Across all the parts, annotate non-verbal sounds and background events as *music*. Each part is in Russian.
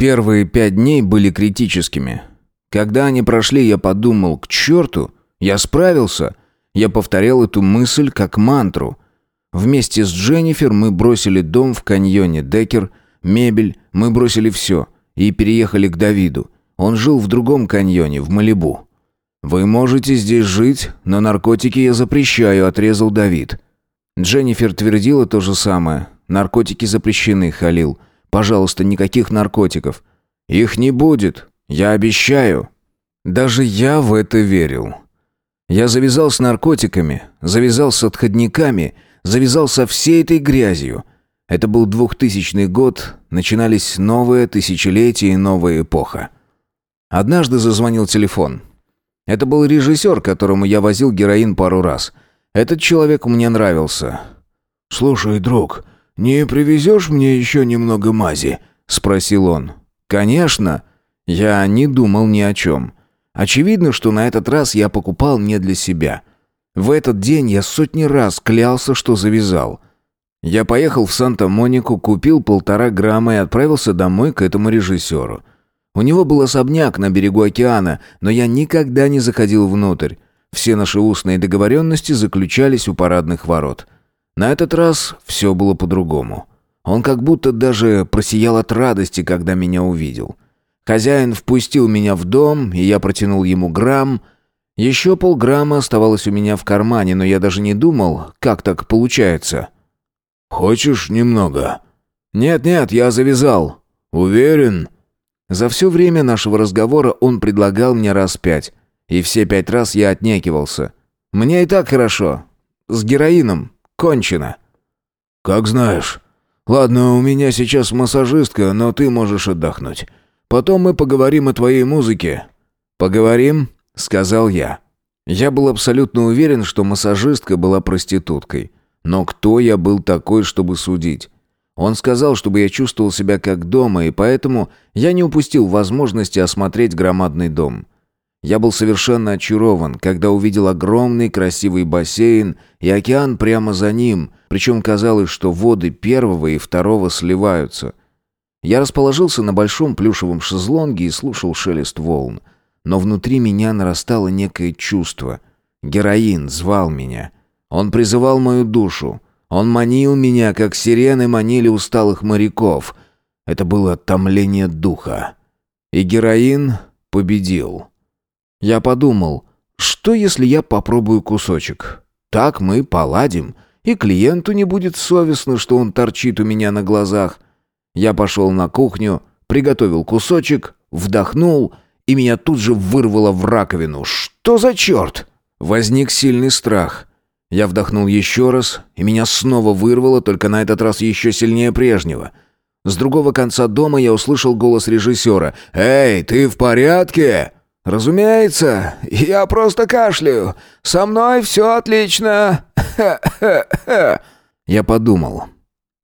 Первые пять дней были критическими. Когда они прошли, я подумал, к черту, я справился. Я повторял эту мысль как мантру. Вместе с Дженнифер мы бросили дом в каньоне Декер, мебель, мы бросили все и переехали к Давиду. Он жил в другом каньоне, в Малибу. «Вы можете здесь жить, но наркотики я запрещаю», — отрезал Давид. Дженнифер твердила то же самое. «Наркотики запрещены, Халил. Пожалуйста, никаких наркотиков». «Их не будет. Я обещаю». Даже я в это верил. Я завязал с наркотиками, завязал с отходниками, завязал со всей этой грязью. Это был двухтысячный год, начинались новые тысячелетия и новая эпоха. Однажды зазвонил телефон. Это был режиссер, которому я возил героин пару раз. Этот человек мне нравился. «Слушай, друг, не привезешь мне еще немного мази?» — спросил он. «Конечно». Я не думал ни о чем. Очевидно, что на этот раз я покупал не для себя. В этот день я сотни раз клялся, что завязал. Я поехал в Санта-Монику, купил полтора грамма и отправился домой к этому режиссеру. У него был особняк на берегу океана, но я никогда не заходил внутрь. Все наши устные договоренности заключались у парадных ворот. На этот раз все было по-другому. Он как будто даже просиял от радости, когда меня увидел. Хозяин впустил меня в дом, и я протянул ему грамм. Еще полграмма оставалось у меня в кармане, но я даже не думал, как так получается. «Хочешь немного?» «Нет-нет, я завязал». «Уверен?» За все время нашего разговора он предлагал мне раз пять. И все пять раз я отнекивался. Мне и так хорошо. С героином. Кончено. «Как знаешь. Ладно, у меня сейчас массажистка, но ты можешь отдохнуть. Потом мы поговорим о твоей музыке». «Поговорим?» — сказал я. Я был абсолютно уверен, что массажистка была проституткой. Но кто я был такой, чтобы судить? Он сказал, чтобы я чувствовал себя как дома, и поэтому я не упустил возможности осмотреть громадный дом. Я был совершенно очарован, когда увидел огромный красивый бассейн и океан прямо за ним, причем казалось, что воды первого и второго сливаются. Я расположился на большом плюшевом шезлонге и слушал шелест волн. Но внутри меня нарастало некое чувство. Героин звал меня. Он призывал мою душу. Он манил меня, как сирены манили усталых моряков. Это было томление духа. И героин победил. Я подумал, что если я попробую кусочек? Так мы поладим, и клиенту не будет совестно, что он торчит у меня на глазах. Я пошел на кухню, приготовил кусочек, вдохнул, и меня тут же вырвало в раковину. Что за черт? Возник сильный страх. Я вдохнул еще раз, и меня снова вырвало, только на этот раз еще сильнее прежнего. С другого конца дома я услышал голос режиссера. «Эй, ты в порядке?» «Разумеется, я просто кашляю. Со мной все отлично». *laughs* Я подумал.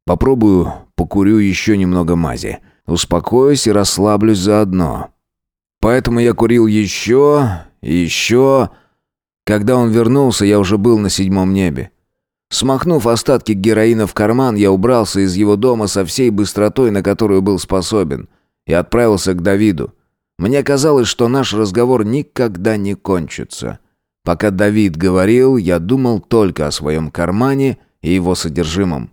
Попробую, покурю еще немного мази. Успокоюсь и расслаблюсь заодно. Поэтому я курил еще, еще... Когда он вернулся, я уже был на седьмом небе. Смахнув остатки героина в карман, я убрался из его дома со всей быстротой, на которую был способен, и отправился к Давиду. Мне казалось, что наш разговор никогда не кончится. Пока Давид говорил, я думал только о своем кармане и его содержимом.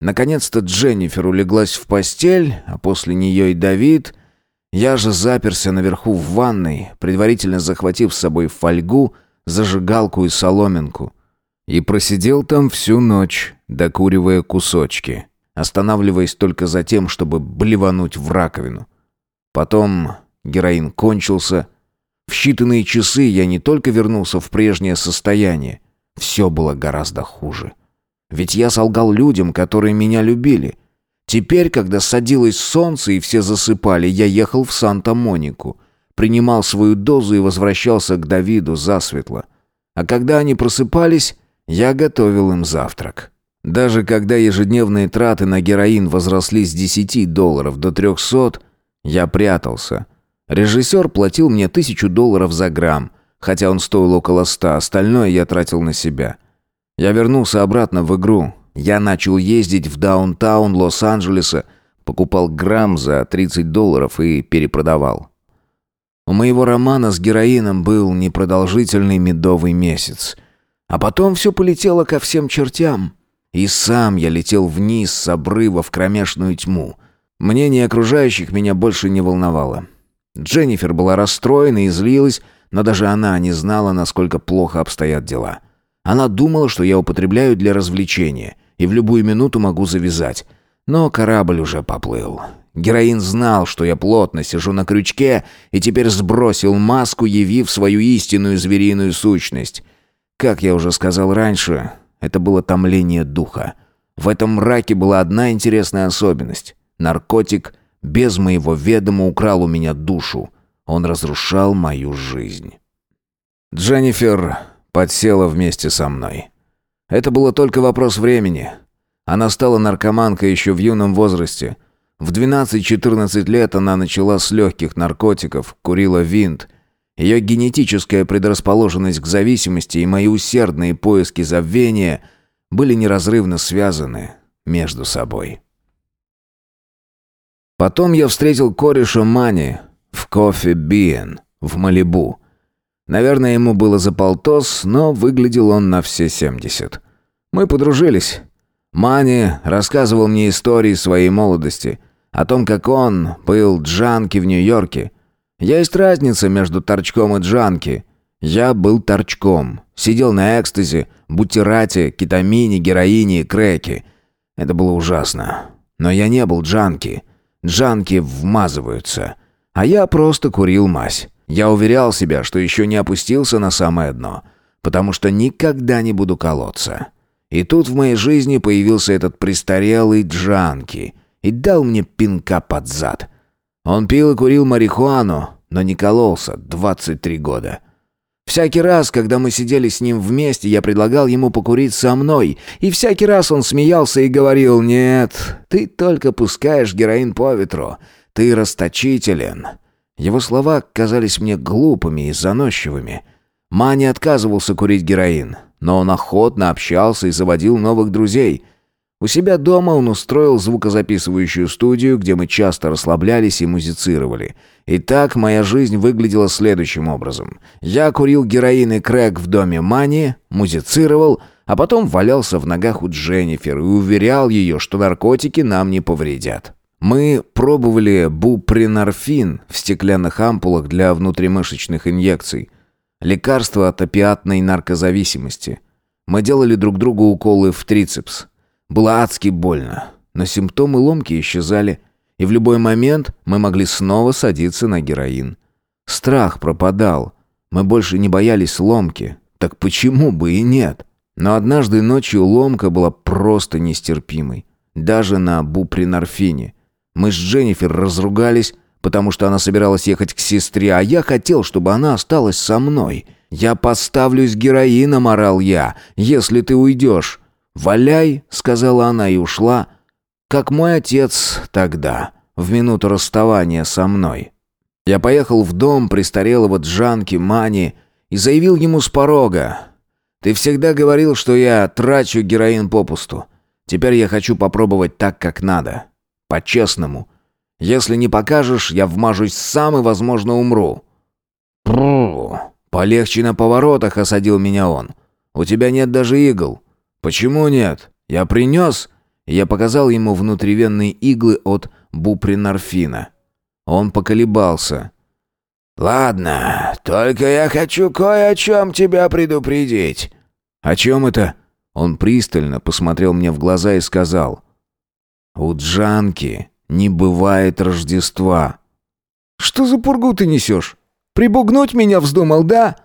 Наконец-то Дженнифер улеглась в постель, а после нее и Давид. Я же заперся наверху в ванной, предварительно захватив с собой фольгу, зажигалку и соломинку. И просидел там всю ночь, докуривая кусочки, останавливаясь только за тем, чтобы блевануть в раковину. Потом героин кончился. В считанные часы я не только вернулся в прежнее состояние, все было гораздо хуже. Ведь я солгал людям, которые меня любили. Теперь, когда садилось солнце и все засыпали, я ехал в Санта-Монику — принимал свою дозу и возвращался к Давиду засветло. А когда они просыпались, я готовил им завтрак. Даже когда ежедневные траты на героин возросли с 10 долларов до 300, я прятался. Режиссер платил мне тысячу долларов за грамм, хотя он стоил около ста, остальное я тратил на себя. Я вернулся обратно в игру. Я начал ездить в даунтаун Лос-Анджелеса, Покупал грамм за 30 долларов и перепродавал. У моего романа с героином был непродолжительный медовый месяц. А потом все полетело ко всем чертям. И сам я летел вниз с обрыва в кромешную тьму. Мнение окружающих меня больше не волновало. Дженнифер была расстроена и злилась, но даже она не знала, насколько плохо обстоят дела. Она думала, что я употребляю для развлечения, и в любую минуту могу завязать. Но корабль уже поплыл. Героин знал, что я плотно сижу на крючке, и теперь сбросил маску, явив свою истинную звериную сущность. Как я уже сказал раньше, это было томление духа. В этом мраке была одна интересная особенность. Наркотик без моего ведома украл у меня душу. Он разрушал мою жизнь. Дженнифер подсела вместе со мной. Это было только вопрос времени. Она стала наркоманкой еще в юном возрасте. В 12-14 лет она начала с легких наркотиков, курила винт. Ее генетическая предрасположенность к зависимости и мои усердные поиски забвения были неразрывно связаны между собой. Потом я встретил кореша Мани, в кофе Биен в Малибу. Наверное, ему было за полтос, но выглядел он на все семьдесят. Мы подружились. Мани рассказывал мне истории своей молодости, о том, как он был джанки в Нью-Йорке. Есть разница между торчком и джанки. Я был торчком, сидел на экстазе, бутерате, кетамине, героине и крэке. Это было ужасно. Но я не был джанки. Джанки вмазываются. А я просто курил мазь. Я уверял себя, что еще не опустился на самое дно, потому что никогда не буду колоться. И тут в моей жизни появился этот престарелый Джанки и дал мне пинка под зад. Он пил и курил марихуану, но не кололся 23 года. Всякий раз, когда мы сидели с ним вместе, я предлагал ему покурить со мной, и всякий раз он смеялся и говорил «Нет, ты только пускаешь героин по ветру, ты расточителен». Его слова казались мне глупыми и заносчивыми. Мани отказывался курить героин, но он охотно общался и заводил новых друзей. У себя дома он устроил звукозаписывающую студию, где мы часто расслаблялись и музицировали. И так моя жизнь выглядела следующим образом. Я курил героин и крэк в доме Мани, музицировал, а потом валялся в ногах у Дженнифер и уверял ее, что наркотики нам не повредят. Мы пробовали бупринорфин в стеклянных ампулах для внутримышечных инъекций. Лекарство от опиатной наркозависимости. Мы делали друг другу уколы в трицепс. Было адски больно, но симптомы ломки исчезали, и в любой момент мы могли снова садиться на героин. Страх пропадал. Мы больше не боялись ломки. Так почему бы и нет? Но однажды ночью ломка была просто нестерпимой. Даже на бупринорфине – мы с Дженнифер разругались, потому что она собиралась ехать к сестре, а я хотел, чтобы она осталась со мной. Я поставлюсь героином, орал я, если ты уйдешь. «Валяй», — сказала она и ушла, как мой отец тогда, в минуту расставания со мной. Я поехал в дом престарелого Джанки Мани и заявил ему с порога. «Ты всегда говорил, что я трачу героин попусту. Теперь я хочу попробовать так, как надо. По-честному. Если не покажешь, я вмажусь сам и, возможно, умру». «Бррр, полегче на поворотах», — осадил меня он. «У тебя нет даже игл». «Почему нет? Я принес...» Я показал ему внутривенные иглы от бупринорфина. Он поколебался. «Ладно, только я хочу кое о чем тебя предупредить». «О чем это?» Он пристально посмотрел мне в глаза и сказал. У Джанки не бывает Рождества. Что за пургу ты несешь? Прибугнуть меня вздумал, да?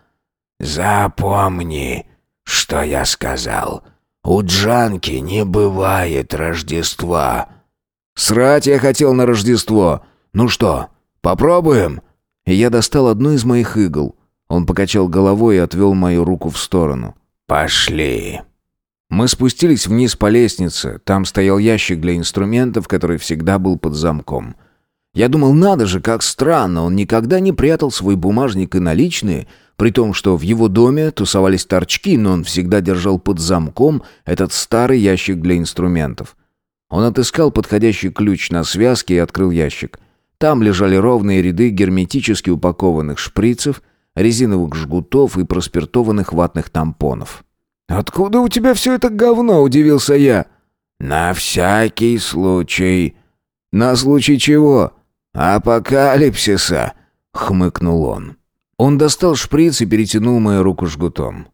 Запомни, что я сказал. У Джанки не бывает Рождества. Срать я хотел на Рождество. Ну что, попробуем? И я достал одну из моих игл. Он покачал головой и отвел мою руку в сторону. «Пошли». Мы спустились вниз по лестнице. Там стоял ящик для инструментов, который всегда был под замком. Я думал, надо же, как странно, он никогда не прятал свой бумажник и наличные, при том, что в его доме тусовались торчки, но он всегда держал под замком этот старый ящик для инструментов. Он отыскал подходящий ключ на связке и открыл ящик. Там лежали ровные ряды герметически упакованных шприцев, резиновых жгутов и проспиртованных ватных тампонов. «Откуда у тебя все это говно?» – удивился я. «На всякий случай». «На случай чего?» «Апокалипсиса», — хмыкнул он. Он достал шприц и перетянул мою руку жгутом.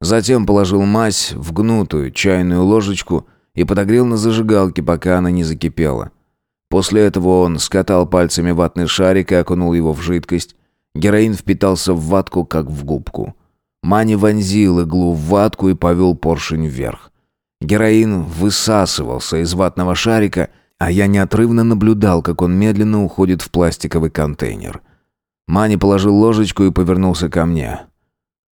Затем положил мазь в гнутую чайную ложечку и подогрел на зажигалке, пока она не закипела. После этого он скатал пальцами ватный шарик и окунул его в жидкость. Героин впитался в ватку, как в губку. Мани вонзил иглу в ватку и повел поршень вверх. Героин высасывался из ватного шарика — а я неотрывно наблюдал, как он медленно уходит в пластиковый контейнер. Мани положил ложечку и повернулся ко мне.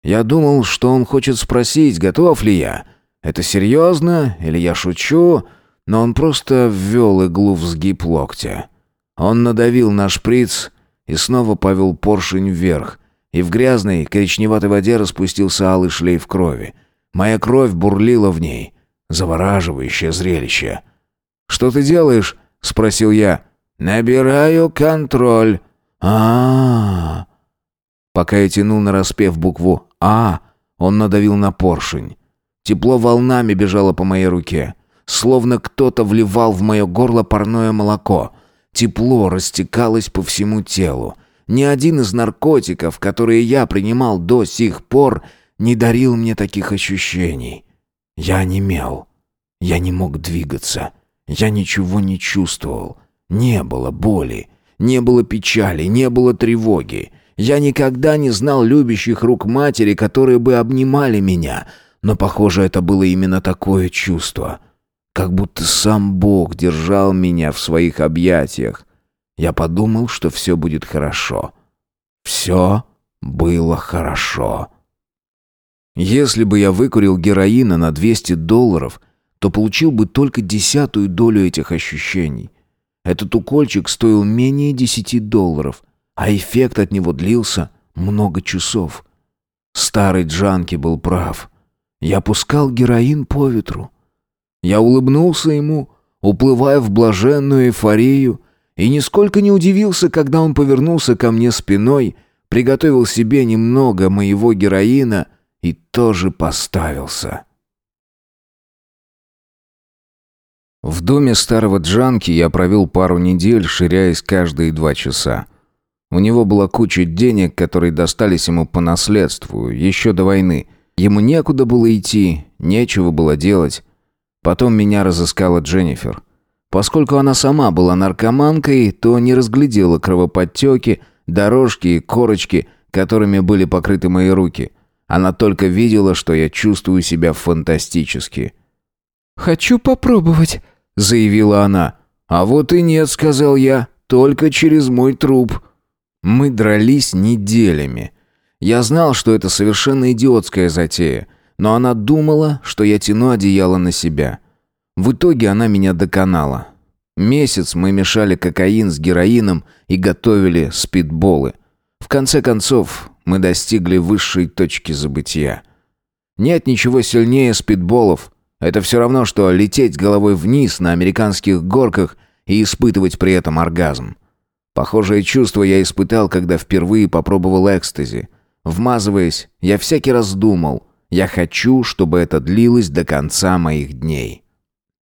Я думал, что он хочет спросить, готов ли я. Это серьезно или я шучу? Но он просто ввел иглу в сгиб локтя. Он надавил на шприц и снова повел поршень вверх, и в грязной коричневатой воде распустился алый шлейф крови. Моя кровь бурлила в ней. Завораживающее зрелище. «Что ты делаешь?» — спросил я. «Набираю контроль». А, Пока я тянул на распев букву «А», он надавил на поршень. Тепло волнами бежало по моей руке. Словно кто-то вливал в мое горло парное молоко. Тепло растекалось по всему телу. Ни один из наркотиков, которые я принимал до сих пор, не дарил мне таких ощущений. Я немел. Я не мог двигаться. Я ничего не чувствовал. Не было боли, не было печали, не было тревоги. Я никогда не знал любящих рук матери, которые бы обнимали меня, но, похоже, это было именно такое чувство. Как будто сам Бог держал меня в своих объятиях. Я подумал, что все будет хорошо. Все было хорошо. Если бы я выкурил героина на 200 долларов, то получил бы только десятую долю этих ощущений. Этот укольчик стоил менее десяти долларов, а эффект от него длился много часов. Старый Джанки был прав. Я пускал героин по ветру. Я улыбнулся ему, уплывая в блаженную эйфорию, и нисколько не удивился, когда он повернулся ко мне спиной, приготовил себе немного моего героина и тоже поставился. В доме старого Джанки я провел пару недель, ширяясь каждые два часа. У него была куча денег, которые достались ему по наследству, еще до войны. Ему некуда было идти, нечего было делать. Потом меня разыскала Дженнифер. Поскольку она сама была наркоманкой, то не разглядела кровоподтеки, дорожки и корочки, которыми были покрыты мои руки. Она только видела, что я чувствую себя фантастически. «Хочу попробовать», заявила она. «А вот и нет», — сказал я, — «только через мой труп». Мы дрались неделями. Я знал, что это совершенно идиотская затея, но она думала, что я тяну одеяло на себя. В итоге она меня доконала. Месяц мы мешали кокаин с героином и готовили спидболы. В конце концов, мы достигли высшей точки забытия. Нет ничего сильнее спидболов, это все равно, что лететь головой вниз на американских горках и испытывать при этом оргазм. Похожее чувство я испытал, когда впервые попробовал экстази. Вмазываясь, я всякий раз думал, я хочу, чтобы это длилось до конца моих дней.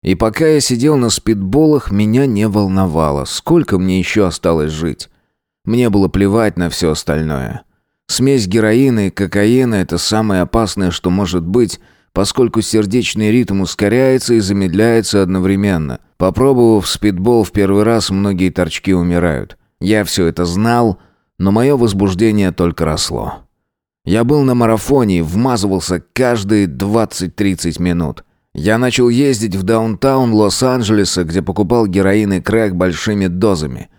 И пока я сидел на спидболах, меня не волновало, сколько мне еще осталось жить. Мне было плевать на все остальное. Смесь героина и кокаина – это самое опасное, что может быть – поскольку сердечный ритм ускоряется и замедляется одновременно. Попробовав спидбол в первый раз, многие торчки умирают. Я все это знал, но мое возбуждение только росло. Я был на марафоне и вмазывался каждые 20-30 минут. Я начал ездить в даунтаун Лос-Анджелеса, где покупал героин и крэк большими дозами.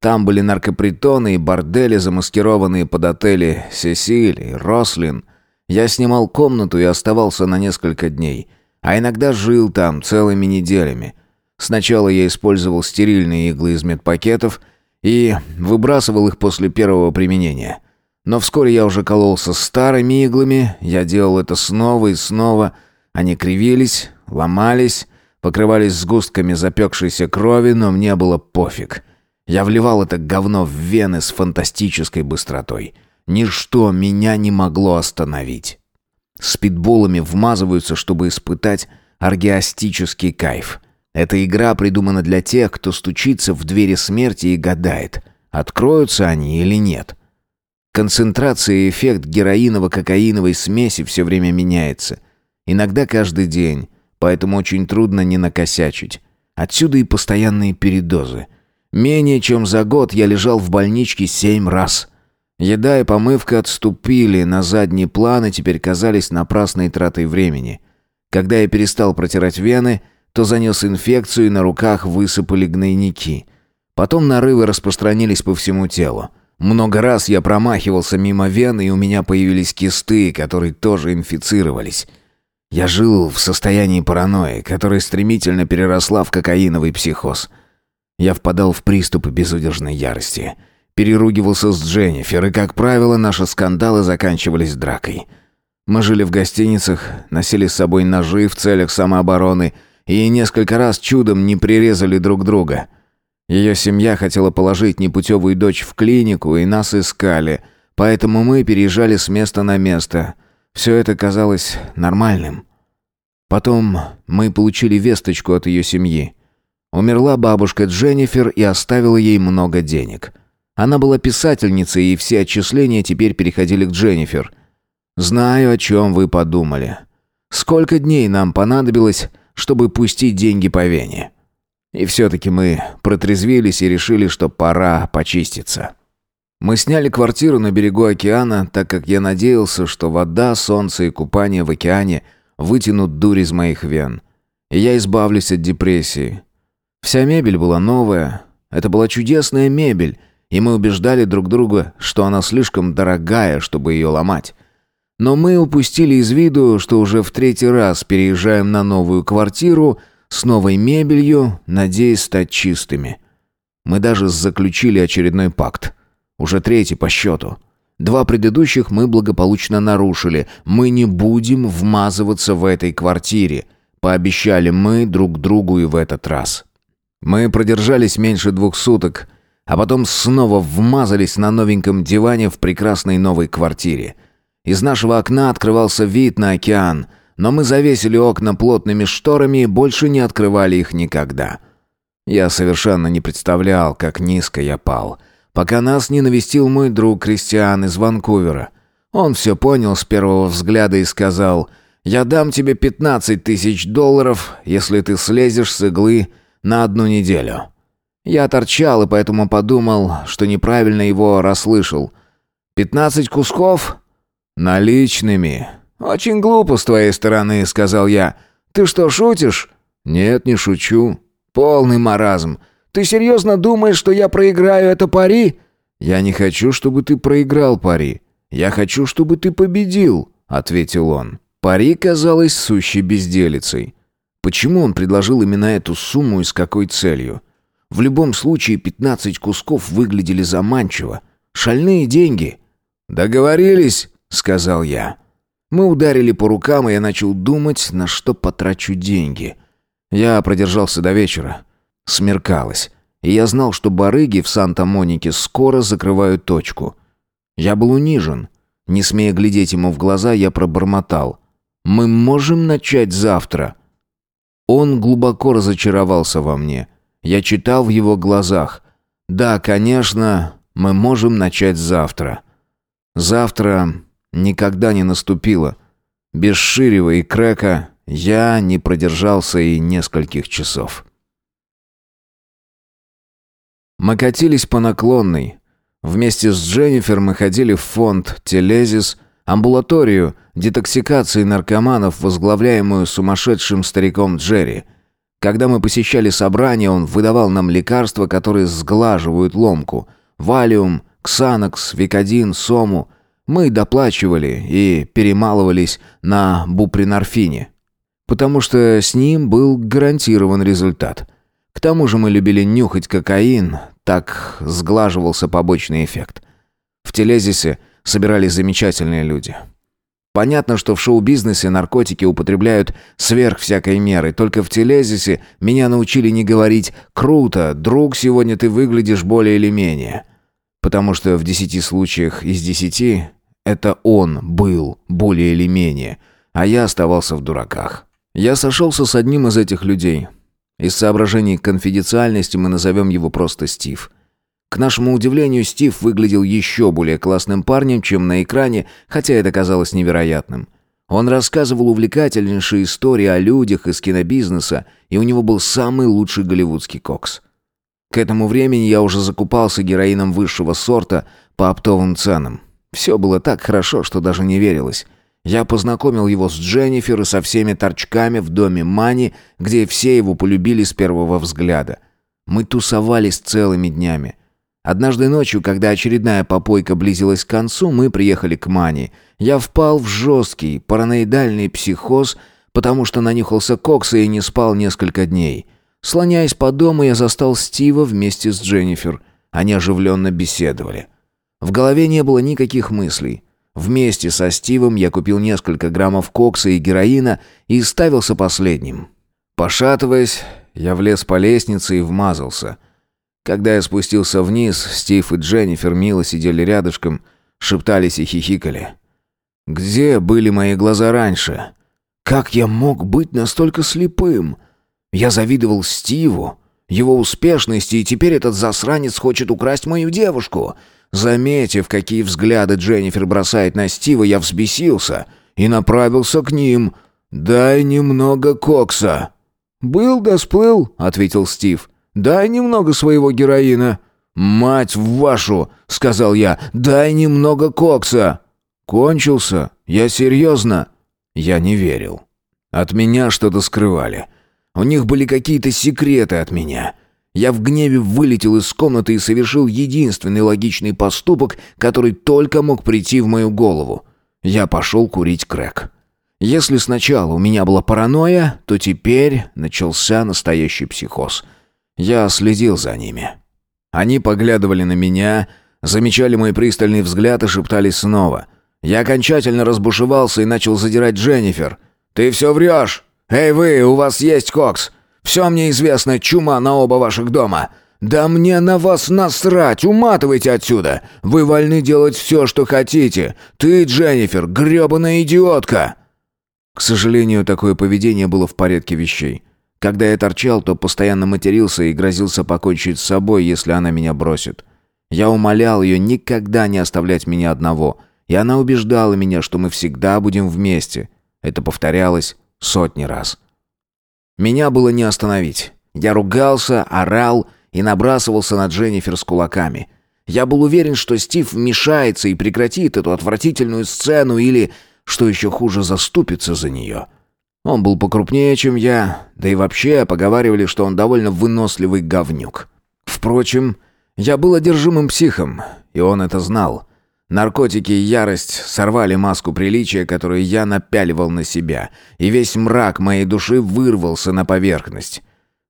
Там были наркопритоны и бордели, замаскированные под отели «Сесиль» и «Рослин», я снимал комнату и оставался на несколько дней, а иногда жил там целыми неделями. Сначала я использовал стерильные иглы из медпакетов и выбрасывал их после первого применения. Но вскоре я уже кололся старыми иглами, я делал это снова и снова. Они кривились, ломались, покрывались сгустками запекшейся крови, но мне было пофиг. Я вливал это говно в вены с фантастической быстротой. Ничто меня не могло остановить. Спидболами вмазываются, чтобы испытать аргиастический кайф. Эта игра придумана для тех, кто стучится в двери смерти и гадает, откроются они или нет. Концентрация и эффект героиново-кокаиновой смеси все время меняется. Иногда каждый день, поэтому очень трудно не накосячить. Отсюда и постоянные передозы. Менее чем за год я лежал в больничке семь раз. Еда и помывка отступили на задний план и теперь казались напрасной тратой времени. Когда я перестал протирать вены, то занес инфекцию и на руках высыпали гнойники. Потом нарывы распространились по всему телу. Много раз я промахивался мимо вены, и у меня появились кисты, которые тоже инфицировались. Я жил в состоянии паранойи, которая стремительно переросла в кокаиновый психоз. Я впадал в приступы безудержной ярости. Переругивался с Дженнифер, и, как правило, наши скандалы заканчивались дракой. Мы жили в гостиницах, носили с собой ножи в целях самообороны и несколько раз чудом не прирезали друг друга. Ее семья хотела положить непутевую дочь в клинику, и нас искали, поэтому мы переезжали с места на место. Все это казалось нормальным. Потом мы получили весточку от ее семьи. Умерла бабушка Дженнифер и оставила ей много денег. Она была писательницей, и все отчисления теперь переходили к Дженнифер. Знаю, о чем вы подумали. Сколько дней нам понадобилось, чтобы пустить деньги по вене? И все-таки мы протрезвились и решили, что пора почиститься. Мы сняли квартиру на берегу океана, так как я надеялся, что вода, солнце и купание в океане вытянут дурь из моих вен. И я избавлюсь от депрессии. Вся мебель была новая. Это была чудесная мебель, и мы убеждали друг друга, что она слишком дорогая, чтобы ее ломать. Но мы упустили из виду, что уже в третий раз переезжаем на новую квартиру с новой мебелью, надеясь стать чистыми. Мы даже заключили очередной пакт. Уже третий по счету. Два предыдущих мы благополучно нарушили. Мы не будем вмазываться в этой квартире. Пообещали мы друг другу и в этот раз. Мы продержались меньше двух суток, а потом снова вмазались на новеньком диване в прекрасной новой квартире. Из нашего окна открывался вид на океан, но мы завесили окна плотными шторами и больше не открывали их никогда. Я совершенно не представлял, как низко я пал, пока нас не навестил мой друг Кристиан из Ванкувера. Он все понял с первого взгляда и сказал, «Я дам тебе 15 тысяч долларов, если ты слезешь с иглы на одну неделю. Я торчал и поэтому подумал, что неправильно его расслышал. «Пятнадцать кусков?» «Наличными». «Очень глупо с твоей стороны», — сказал я. «Ты что, шутишь?» «Нет, не шучу». «Полный маразм. Ты серьезно думаешь, что я проиграю это пари?» «Я не хочу, чтобы ты проиграл пари. Я хочу, чтобы ты победил», — ответил он. Пари казалось сущей безделицей. Почему он предложил именно эту сумму и с какой целью? В любом случае 15 кусков выглядели заманчиво. Шальные деньги. «Договорились», — сказал я. Мы ударили по рукам, и я начал думать, на что потрачу деньги. Я продержался до вечера. Смеркалось. И я знал, что барыги в Санта-Монике скоро закрывают точку. Я был унижен. Не смея глядеть ему в глаза, я пробормотал. «Мы можем начать завтра?» Он глубоко разочаровался во мне. Я читал в его глазах. Да, конечно, мы можем начать завтра. Завтра никогда не наступило. Без Ширева и Крека я не продержался и нескольких часов. Мы катились по наклонной. Вместе с Дженнифер мы ходили в фонд «Телезис», амбулаторию детоксикации наркоманов, возглавляемую сумасшедшим стариком Джерри. Когда мы посещали собрание, он выдавал нам лекарства, которые сглаживают ломку. Валиум, Ксанокс, Викодин, Сому. Мы доплачивали и перемалывались на бупринорфине. Потому что с ним был гарантирован результат. К тому же мы любили нюхать кокаин, так сглаживался побочный эффект. В Телезисе собирались замечательные люди. Понятно, что в шоу-бизнесе наркотики употребляют сверх всякой меры. Только в телезисе меня научили не говорить «круто, друг, сегодня ты выглядишь более или менее». Потому что в десяти случаях из десяти это он был более или менее, а я оставался в дураках. Я сошелся с одним из этих людей. Из соображений конфиденциальности мы назовем его просто Стив. К нашему удивлению, Стив выглядел еще более классным парнем, чем на экране, хотя это казалось невероятным. Он рассказывал увлекательнейшие истории о людях из кинобизнеса, и у него был самый лучший голливудский кокс. К этому времени я уже закупался героином высшего сорта по оптовым ценам. Все было так хорошо, что даже не верилось. Я познакомил его с Дженнифер и со всеми торчками в доме Мани, где все его полюбили с первого взгляда. Мы тусовались целыми днями. Однажды ночью, когда очередная попойка близилась к концу, мы приехали к Мани. Я впал в жесткий параноидальный психоз, потому что нанюхался кокса и не спал несколько дней. Слоняясь по дому, я застал Стива вместе с Дженнифер. Они оживленно беседовали. В голове не было никаких мыслей. Вместе со Стивом я купил несколько граммов кокса и героина и ставился последним. Пошатываясь, я влез по лестнице и вмазался — когда я спустился вниз, Стив и Дженнифер мило сидели рядышком, шептались и хихикали. Где были мои глаза раньше? Как я мог быть настолько слепым? Я завидовал Стиву, его успешности, и теперь этот засранец хочет украсть мою девушку. Заметив, какие взгляды Дженнифер бросает на Стива, я взбесился и направился к ним. «Дай немного кокса». «Был да сплыл», — ответил Стив. Дай немного своего героина». «Мать вашу!» — сказал я. «Дай немного кокса!» «Кончился? Я серьезно?» Я не верил. От меня что-то скрывали. У них были какие-то секреты от меня. Я в гневе вылетел из комнаты и совершил единственный логичный поступок, который только мог прийти в мою голову. Я пошел курить крэк. Если сначала у меня была паранойя, то теперь начался настоящий психоз — я следил за ними. Они поглядывали на меня, замечали мой пристальный взгляд и шептались снова. Я окончательно разбушевался и начал задирать Дженнифер. «Ты все врешь! Эй вы, у вас есть кокс! Все мне известно, чума на оба ваших дома!» «Да мне на вас насрать! Уматывайте отсюда! Вы вольны делать все, что хотите! Ты, Дженнифер, гребаная идиотка!» К сожалению, такое поведение было в порядке вещей. Когда я торчал, то постоянно матерился и грозился покончить с собой, если она меня бросит. Я умолял ее никогда не оставлять меня одного, и она убеждала меня, что мы всегда будем вместе. Это повторялось сотни раз. Меня было не остановить. Я ругался, орал и набрасывался на Дженнифер с кулаками. Я был уверен, что Стив вмешается и прекратит эту отвратительную сцену или, что еще хуже, заступится за нее. — он был покрупнее, чем я, да и вообще поговаривали, что он довольно выносливый говнюк. Впрочем, я был одержимым психом, и он это знал. Наркотики и ярость сорвали маску приличия, которую я напяливал на себя, и весь мрак моей души вырвался на поверхность.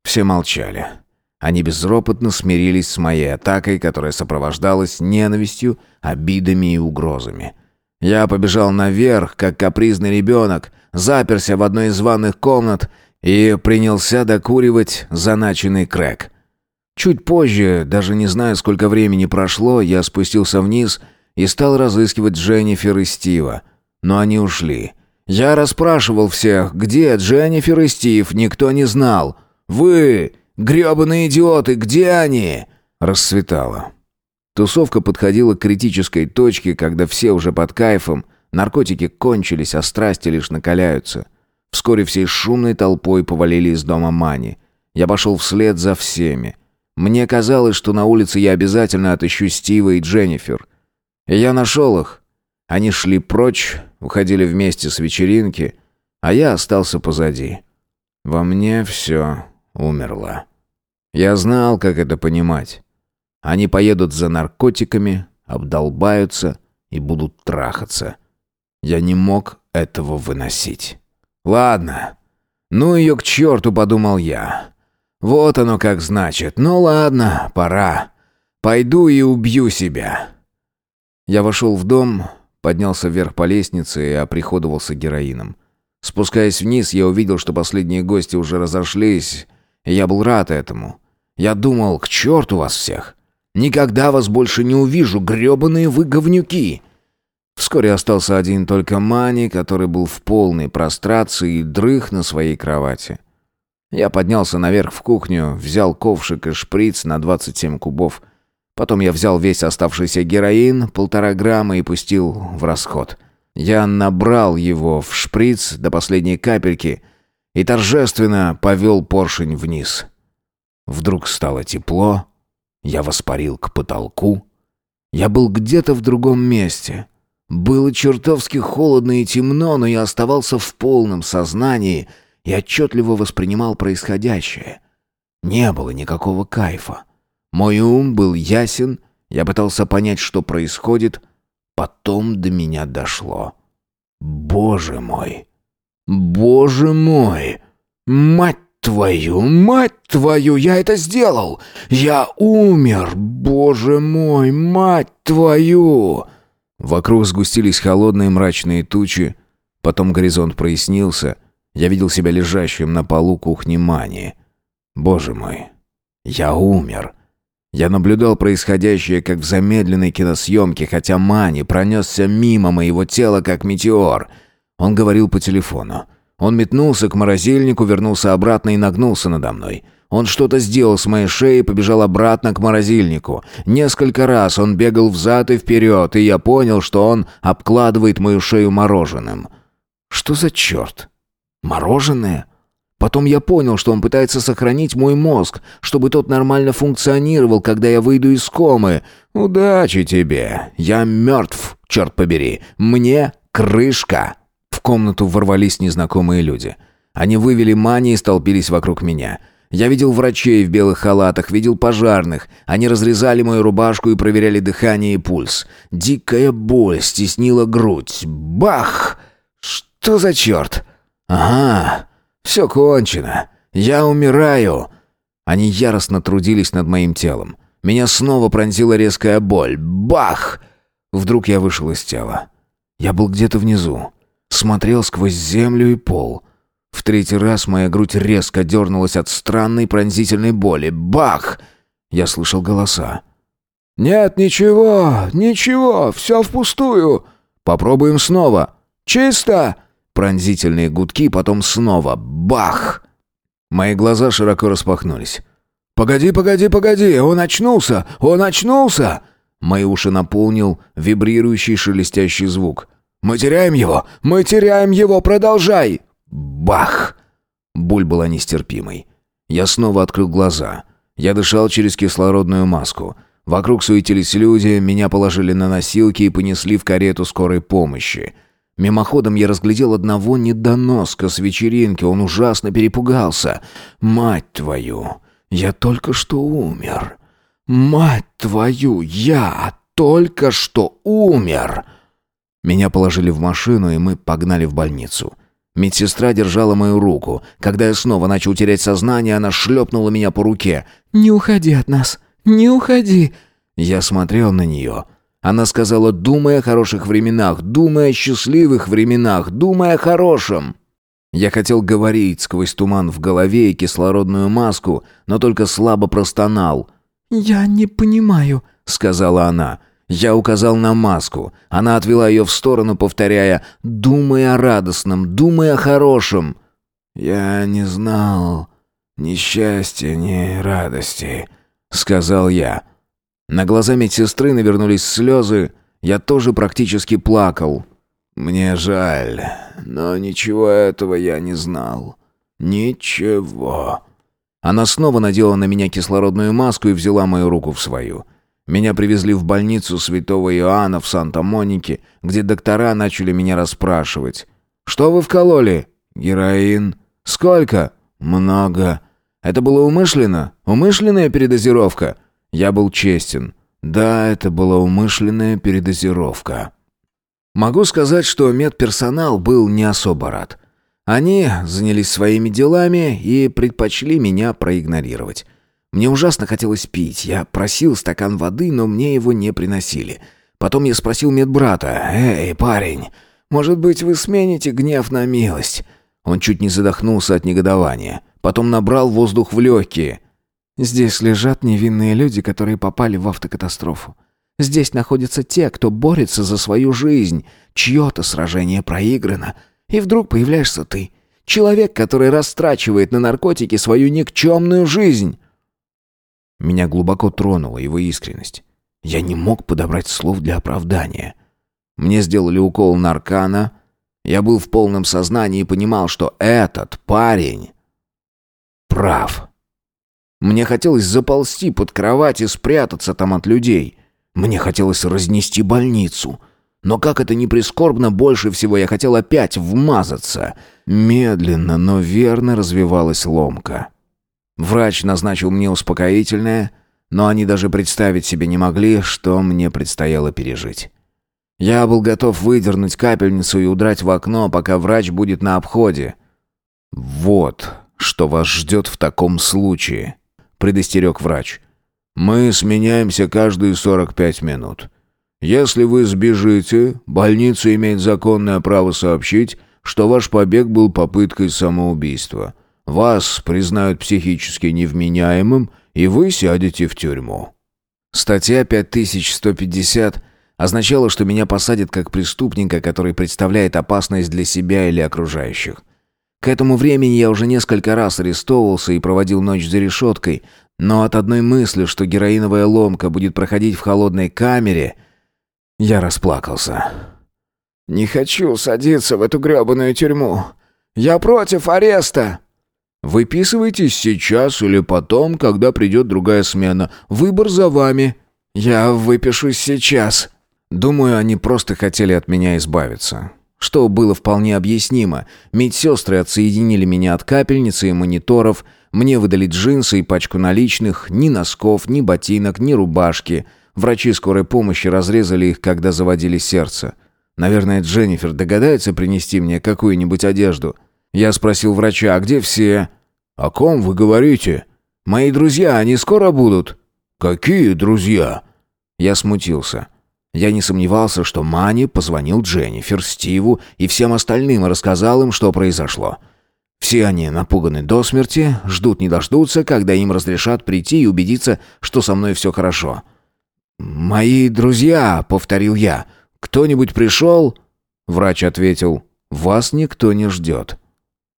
Все молчали. Они безропотно смирились с моей атакой, которая сопровождалась ненавистью, обидами и угрозами. Я побежал наверх, как капризный ребенок, заперся в одной из ванных комнат и принялся докуривать заначенный крэк. Чуть позже, даже не знаю, сколько времени прошло, я спустился вниз и стал разыскивать Дженнифер и Стива. Но они ушли. Я расспрашивал всех, где Дженнифер и Стив, никто не знал. «Вы, гребаные идиоты, где они?» Рассветало. Тусовка подходила к критической точке, когда все уже под кайфом – Наркотики кончились, а страсти лишь накаляются. Вскоре всей шумной толпой повалили из дома Мани. Я пошел вслед за всеми. Мне казалось, что на улице я обязательно отыщу Стива и Дженнифер. И я нашел их. Они шли прочь, уходили вместе с вечеринки, а я остался позади. Во мне все умерло. Я знал, как это понимать. Они поедут за наркотиками, обдолбаются и будут трахаться. Я не мог этого выносить. «Ладно. Ну ее к черту», — подумал я. «Вот оно как значит. Ну ладно, пора. Пойду и убью себя». Я вошел в дом, поднялся вверх по лестнице и оприходовался героином. Спускаясь вниз, я увидел, что последние гости уже разошлись, и я был рад этому. Я думал, к черту вас всех. Никогда вас больше не увижу, гребаные вы говнюки. Вскоре остался один только Мани, который был в полной прострации и дрых на своей кровати. Я поднялся наверх в кухню, взял ковшик и шприц на 27 кубов. Потом я взял весь оставшийся героин, полтора грамма, и пустил в расход. Я набрал его в шприц до последней капельки и торжественно повел поршень вниз. Вдруг стало тепло, я воспарил к потолку. Я был где-то в другом месте. Было чертовски холодно и темно, но я оставался в полном сознании — и отчетливо воспринимал происходящее. Не было никакого кайфа. Мой ум был ясен, я пытался понять, что происходит. Потом до меня дошло. Боже мой! Боже мой! Мать твою, мать твою, я это сделал! Я умер! Боже мой, мать твою! Вокруг сгустились холодные мрачные тучи, потом горизонт прояснился — я видел себя лежащим на полу кухни Мани. Боже мой, я умер. Я наблюдал происходящее, как в замедленной киносъемке, хотя Мани пронесся мимо моего тела, как метеор. Он говорил по телефону. Он метнулся к морозильнику, вернулся обратно и нагнулся надо мной. Он что-то сделал с моей шеей и побежал обратно к морозильнику. Несколько раз он бегал взад и вперед, и я понял, что он обкладывает мою шею мороженым. Что за черт? Мороженое? Потом я понял, что он пытается сохранить мой мозг, чтобы тот нормально функционировал, когда я выйду из комы. Удачи тебе. Я мертв, черт побери. Мне крышка. В комнату ворвались незнакомые люди. Они вывели мани и столпились вокруг меня. Я видел врачей в белых халатах, видел пожарных. Они разрезали мою рубашку и проверяли дыхание и пульс. Дикая боль стеснила грудь. Бах! Что за черт? «Ага, все кончено. Я умираю». Они яростно трудились над моим телом. Меня снова пронзила резкая боль. Бах! Вдруг я вышел из тела. Я был где-то внизу. Смотрел сквозь землю и пол. В третий раз моя грудь резко дернулась от странной пронзительной боли. Бах! Я слышал голоса. «Нет, ничего, ничего, все впустую. Попробуем снова. Чисто!» Пронзительные гудки, потом снова бах! Мои глаза широко распахнулись. «Погоди, погоди, погоди! Он очнулся! Он очнулся!» Мои уши наполнил вибрирующий шелестящий звук. «Мы теряем его! Мы теряем его! Продолжай!» Бах! Боль была нестерпимой. Я снова открыл глаза. Я дышал через кислородную маску. Вокруг суетились люди, меня положили на носилки и понесли в карету скорой помощи. Мимоходом я разглядел одного недоноска с вечеринки, он ужасно перепугался. «Мать твою! Я только что умер! Мать твою! Я только что умер!» Меня положили в машину, и мы погнали в больницу. Медсестра держала мою руку. Когда я снова начал терять сознание, она шлепнула меня по руке. «Не уходи от нас! Не уходи!» Я смотрел на нее. Она сказала, думай о хороших временах, думай о счастливых временах, думай о хорошем. Я хотел говорить сквозь туман в голове и кислородную маску, но только слабо простонал. «Я не понимаю», — сказала она. Я указал на маску. Она отвела ее в сторону, повторяя «Думай о радостном, думай о хорошем». «Я не знал ни счастья, ни радости», — сказал я. На глаза медсестры навернулись слезы. Я тоже практически плакал. Мне жаль, но ничего этого я не знал. Ничего. Она снова надела на меня кислородную маску и взяла мою руку в свою. Меня привезли в больницу Святого Иоанна в Санта-Монике, где доктора начали меня расспрашивать. «Что вы вкололи?» «Героин». «Сколько?» «Много». «Это было умышленно? Умышленная передозировка?» Я был честен. Да, это была умышленная передозировка. Могу сказать, что медперсонал был не особо рад. Они занялись своими делами и предпочли меня проигнорировать. Мне ужасно хотелось пить. Я просил стакан воды, но мне его не приносили. Потом я спросил медбрата, «Эй, парень, может быть, вы смените гнев на милость?» Он чуть не задохнулся от негодования. Потом набрал воздух в легкие. «Здесь лежат невинные люди, которые попали в автокатастрофу. Здесь находятся те, кто борется за свою жизнь. Чье-то сражение проиграно. И вдруг появляешься ты. Человек, который растрачивает на наркотики свою никчемную жизнь». Меня глубоко тронула его искренность. Я не мог подобрать слов для оправдания. Мне сделали укол наркана. Я был в полном сознании и понимал, что этот парень прав. Мне хотелось заползти под кровать и спрятаться там от людей. Мне хотелось разнести больницу. Но как это ни прискорбно, больше всего я хотел опять вмазаться. Медленно, но верно развивалась ломка. Врач назначил мне успокоительное, но они даже представить себе не могли, что мне предстояло пережить. Я был готов выдернуть капельницу и удрать в окно, пока врач будет на обходе. «Вот что вас ждет в таком случае», — предостерег врач. «Мы сменяемся каждые 45 минут. Если вы сбежите, больница имеет законное право сообщить, что ваш побег был попыткой самоубийства. Вас признают психически невменяемым, и вы сядете в тюрьму». Статья 5150 означала, что меня посадят как преступника, который представляет опасность для себя или окружающих. К этому времени я уже несколько раз арестовывался и проводил ночь за решеткой, но от одной мысли, что героиновая ломка будет проходить в холодной камере, я расплакался. «Не хочу садиться в эту грёбаную тюрьму. Я против ареста!» «Выписывайтесь сейчас или потом, когда придет другая смена. Выбор за вами». «Я выпишусь сейчас». Думаю, они просто хотели от меня избавиться. Что было вполне объяснимо. Медсестры отсоединили меня от капельницы и мониторов, мне выдали джинсы и пачку наличных, ни носков, ни ботинок, ни рубашки. Врачи скорой помощи разрезали их, когда заводили сердце. Наверное, Дженнифер догадается принести мне какую-нибудь одежду. Я спросил врача, а где все? «О ком вы говорите?» «Мои друзья, они скоро будут». «Какие друзья?» Я смутился. Я не сомневался, что Мани позвонил Дженнифер, Стиву и всем остальным и рассказал им, что произошло. Все они напуганы до смерти, ждут не дождутся, когда им разрешат прийти и убедиться, что со мной все хорошо. «Мои друзья», — повторил я, — «кто-нибудь пришел?» Врач ответил, «Вас никто не ждет».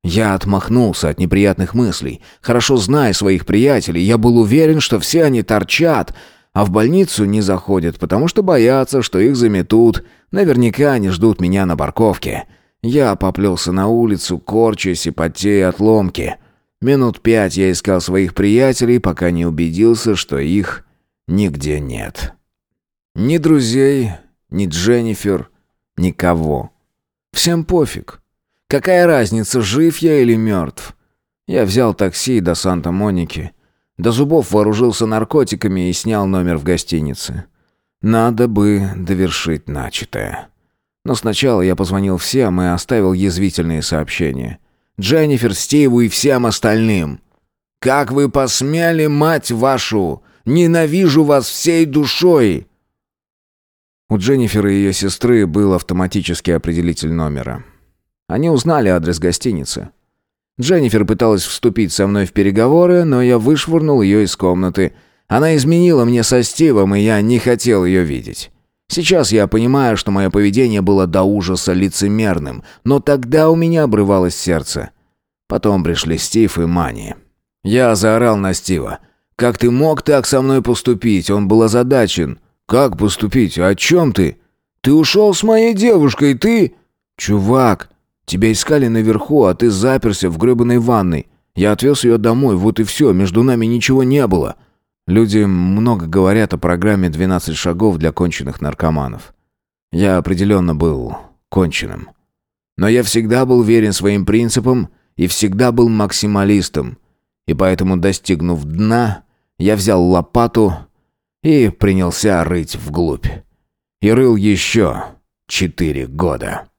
Я отмахнулся от неприятных мыслей. Хорошо зная своих приятелей, я был уверен, что все они торчат, а в больницу не заходят, потому что боятся, что их заметут. Наверняка они ждут меня на парковке. Я поплелся на улицу, корчась и потея от ломки. Минут пять я искал своих приятелей, пока не убедился, что их нигде нет. Ни друзей, ни Дженнифер, никого. Всем пофиг. Какая разница, жив я или мертв? Я взял такси до Санта-Моники. До зубов вооружился наркотиками и снял номер в гостинице. Надо бы довершить начатое. Но сначала я позвонил всем и оставил язвительные сообщения. Дженнифер, Стиву и всем остальным. «Как вы посмели, мать вашу! Ненавижу вас всей душой!» У Дженнифер и ее сестры был автоматический определитель номера. Они узнали адрес гостиницы. Дженнифер пыталась вступить со мной в переговоры, но я вышвырнул ее из комнаты. Она изменила мне со Стивом, и я не хотел ее видеть. Сейчас я понимаю, что мое поведение было до ужаса лицемерным, но тогда у меня обрывалось сердце. Потом пришли Стив и Мани. Я заорал на Стива. «Как ты мог так со мной поступить?» Он был озадачен. «Как поступить? О чем ты?» «Ты ушел с моей девушкой, ты...» «Чувак, тебя искали наверху, а ты заперся в гребаной ванной. Я отвез ее домой, вот и все, между нами ничего не было». Люди много говорят о программе «12 шагов для конченых наркоманов». Я определенно был конченым. Но я всегда был верен своим принципам и всегда был максималистом. И поэтому, достигнув дна, я взял лопату и принялся рыть вглубь. И рыл еще четыре года.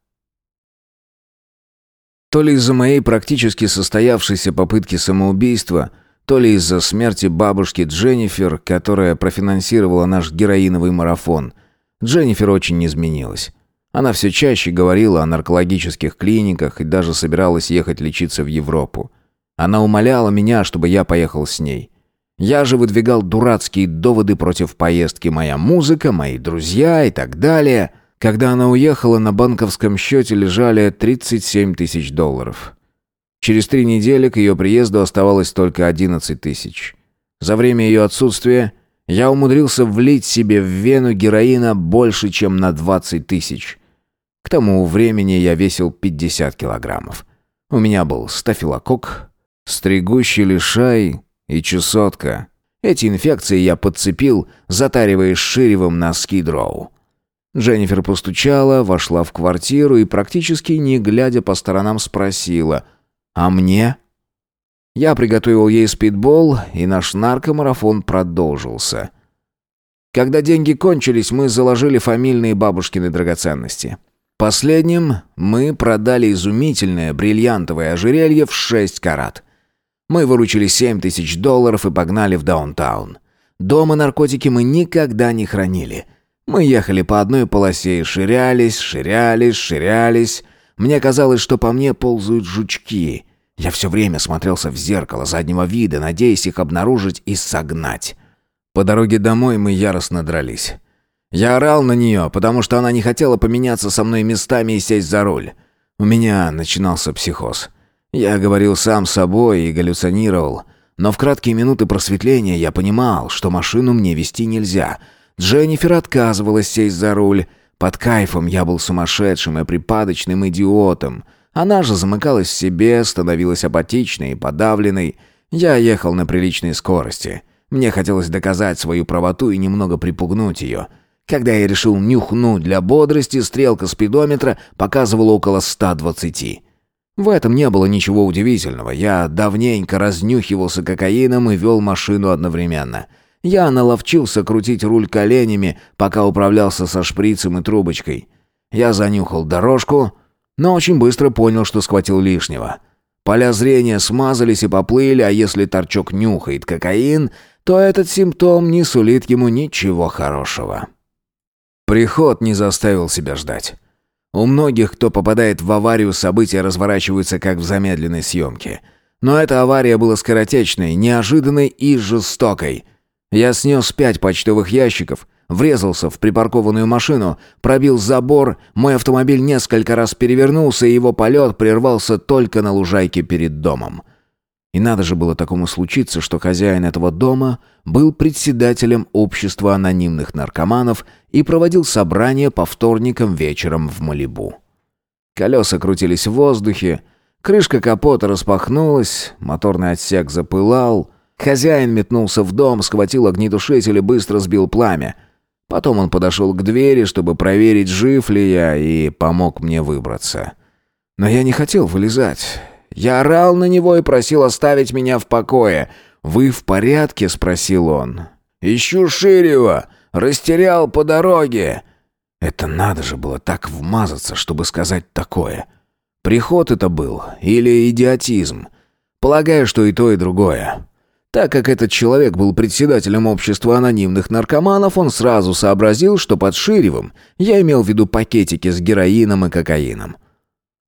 То ли из-за моей практически состоявшейся попытки самоубийства – то ли из-за смерти бабушки Дженнифер, которая профинансировала наш героиновый марафон. Дженнифер очень изменилась. Она все чаще говорила о наркологических клиниках и даже собиралась ехать лечиться в Европу. Она умоляла меня, чтобы я поехал с ней. Я же выдвигал дурацкие доводы против поездки «Моя музыка», «Мои друзья» и так далее. Когда она уехала, на банковском счете лежали 37 тысяч долларов. Через три недели к ее приезду оставалось только 11 тысяч. За время ее отсутствия я умудрился влить себе в вену героина больше, чем на 20 тысяч. К тому времени я весил 50 килограммов. У меня был стафилококк, стригущий лишай и чесотка. Эти инфекции я подцепил, затаривая ширевом на скидроу. Дженнифер постучала, вошла в квартиру и, практически не глядя по сторонам, спросила «А мне?» Я приготовил ей спидбол, и наш наркомарафон продолжился. Когда деньги кончились, мы заложили фамильные бабушкины драгоценности. Последним мы продали изумительное бриллиантовое ожерелье в 6 карат. Мы выручили 7 тысяч долларов и погнали в даунтаун. Дома наркотики мы никогда не хранили. Мы ехали по одной полосе и ширялись, ширялись, ширялись. Мне казалось, что по мне ползают жучки — я все время смотрелся в зеркало заднего вида, надеясь их обнаружить и согнать. По дороге домой мы яростно дрались. Я орал на нее, потому что она не хотела поменяться со мной местами и сесть за руль. У меня начинался психоз. Я говорил сам с собой и галлюцинировал. Но в краткие минуты просветления я понимал, что машину мне вести нельзя. Дженнифер отказывалась сесть за руль. Под кайфом я был сумасшедшим и припадочным идиотом — она же замыкалась в себе, становилась апатичной и подавленной. Я ехал на приличной скорости. Мне хотелось доказать свою правоту и немного припугнуть ее. Когда я решил нюхнуть для бодрости, стрелка спидометра показывала около 120. В этом не было ничего удивительного. Я давненько разнюхивался кокаином и вел машину одновременно. Я наловчился крутить руль коленями, пока управлялся со шприцем и трубочкой. Я занюхал дорожку, но очень быстро понял, что схватил лишнего. Поля зрения смазались и поплыли, а если торчок нюхает кокаин, то этот симптом не сулит ему ничего хорошего. Приход не заставил себя ждать. У многих, кто попадает в аварию, события разворачиваются как в замедленной съемке. Но эта авария была скоротечной, неожиданной и жестокой. Я снес пять почтовых ящиков, врезался в припаркованную машину, пробил забор, мой автомобиль несколько раз перевернулся, и его полет прервался только на лужайке перед домом. И надо же было такому случиться, что хозяин этого дома был председателем общества анонимных наркоманов и проводил собрания по вторникам вечером в Малибу. Колеса крутились в воздухе, крышка капота распахнулась, моторный отсек запылал, хозяин метнулся в дом, схватил огнетушитель и быстро сбил пламя — Потом он подошел к двери, чтобы проверить, жив ли я, и помог мне выбраться. Но я не хотел вылезать. Я орал на него и просил оставить меня в покое. «Вы в порядке?» — спросил он. «Ищу Ширева! Растерял по дороге!» Это надо же было так вмазаться, чтобы сказать такое. Приход это был или идиотизм? Полагаю, что и то, и другое. Так как этот человек был председателем общества анонимных наркоманов, он сразу сообразил, что под Ширевым я имел в виду пакетики с героином и кокаином.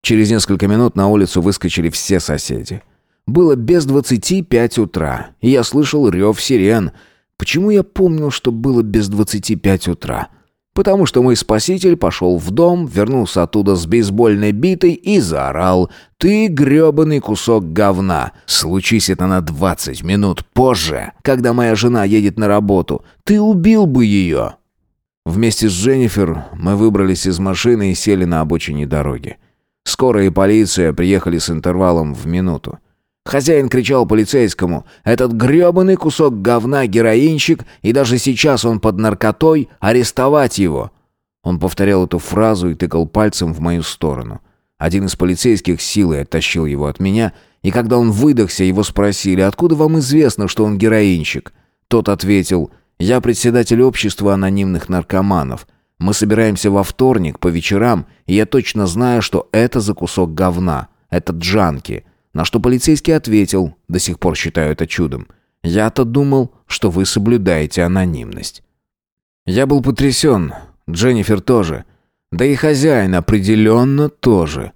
Через несколько минут на улицу выскочили все соседи. Было без двадцати пять утра, и я слышал рев сирен. Почему я помнил, что было без двадцати пять утра? Потому что мой спаситель пошел в дом, вернулся оттуда с бейсбольной битой и заорал «Ты гребаный кусок говна! Случись это на двадцать минут позже, когда моя жена едет на работу, ты убил бы ее!» Вместе с Дженнифер мы выбрались из машины и сели на обочине дороги. Скорая и полиция приехали с интервалом в минуту. Хозяин кричал полицейскому «Этот грёбаный кусок говна героинщик, и даже сейчас он под наркотой, арестовать его!» Он повторял эту фразу и тыкал пальцем в мою сторону. Один из полицейских силой оттащил его от меня, и когда он выдохся, его спросили «Откуда вам известно, что он героинщик?» Тот ответил «Я председатель общества анонимных наркоманов. Мы собираемся во вторник по вечерам, и я точно знаю, что это за кусок говна. Это джанки». На что полицейский ответил, до сих пор считаю это чудом. «Я-то думал, что вы соблюдаете анонимность». Я был потрясен, Дженнифер тоже. Да и хозяин определенно тоже.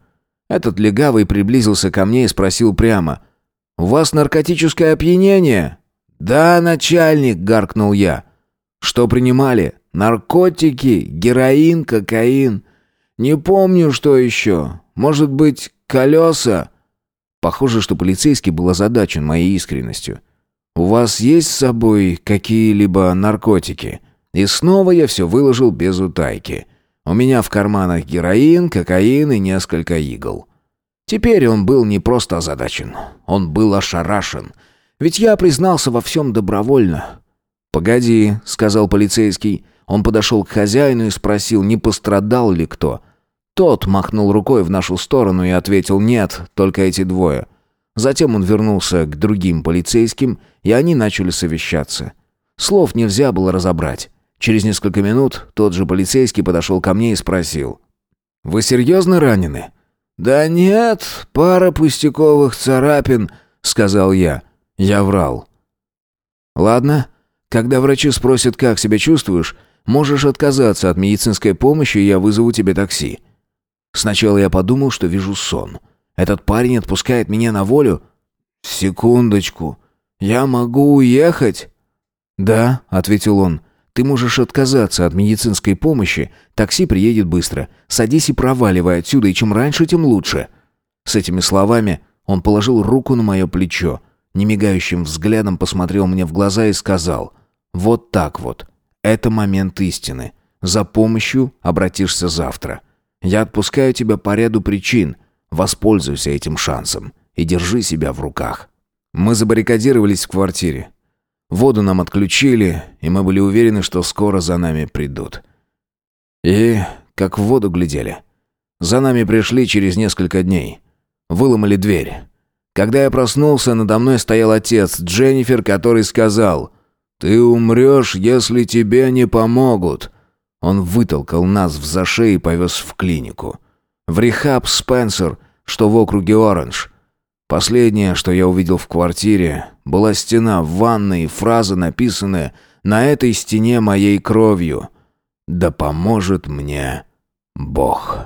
Этот легавый приблизился ко мне и спросил прямо. «У вас наркотическое опьянение?» «Да, начальник», — гаркнул я. «Что принимали? Наркотики, героин, кокаин. Не помню, что еще. Может быть, колеса?» Похоже, что полицейский был озадачен моей искренностью. «У вас есть с собой какие-либо наркотики?» И снова я все выложил без утайки. У меня в карманах героин, кокаин и несколько игл. Теперь он был не просто озадачен, он был ошарашен. Ведь я признался во всем добровольно. «Погоди», — сказал полицейский. Он подошел к хозяину и спросил, не пострадал ли кто. Тот махнул рукой в нашу сторону и ответил «нет, только эти двое». Затем он вернулся к другим полицейским, и они начали совещаться. Слов нельзя было разобрать. Через несколько минут тот же полицейский подошел ко мне и спросил. «Вы серьезно ранены?» «Да нет, пара пустяковых царапин», — сказал я. Я врал. «Ладно, когда врачи спросят, как себя чувствуешь, можешь отказаться от медицинской помощи, и я вызову тебе такси». Сначала я подумал, что вижу сон. Этот парень отпускает меня на волю. «Секундочку, я могу уехать?» «Да», — ответил он, — «ты можешь отказаться от медицинской помощи, такси приедет быстро. Садись и проваливай отсюда, и чем раньше, тем лучше». С этими словами он положил руку на мое плечо, немигающим взглядом посмотрел мне в глаза и сказал «Вот так вот. Это момент истины. За помощью обратишься завтра. Я отпускаю тебя по ряду причин. Воспользуйся этим шансом и держи себя в руках». Мы забаррикадировались в квартире. Воду нам отключили, и мы были уверены, что скоро за нами придут. И как в воду глядели. За нами пришли через несколько дней. Выломали дверь. Когда я проснулся, надо мной стоял отец Дженнифер, который сказал «Ты умрешь, если тебе не помогут». Он вытолкал нас в зашей и повез в клинику. В рехаб Спенсер, что в округе Оранж. Последнее, что я увидел в квартире, была стена в ванной и фраза, написанная на этой стене моей кровью. «Да поможет мне Бог».